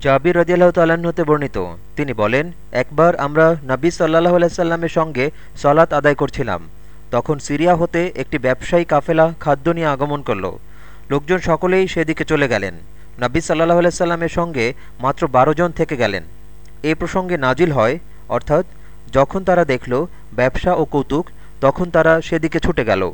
জাবির রদিয়াল্লাহ তাল্লাহ্ন হতে বর্ণিত। তিনি বলেন, একবার আমরা নবী সাল্লাহ আলাইসাল্লামের সঙ্গে সলাত আদায় করছিলাম। তখন সিরিয়া হতে একটি ব্যবসায়ী কাফেলা খাদ্য নিয়ে আগমন করল। লোকজন সকলেই সেদিকে চলে গেলেন। নবী সাল্লাহ আলাইসাল্লামের সঙ্গে মাত্র বারো জন থেকে গেলেন। এ প্রসঙ্গে নাজিল হয়, অর্থাৎ যখন তারা দেখল ব্যবসা ও কৌতুক, তখন তারা সেদিকে ছুটে গেল।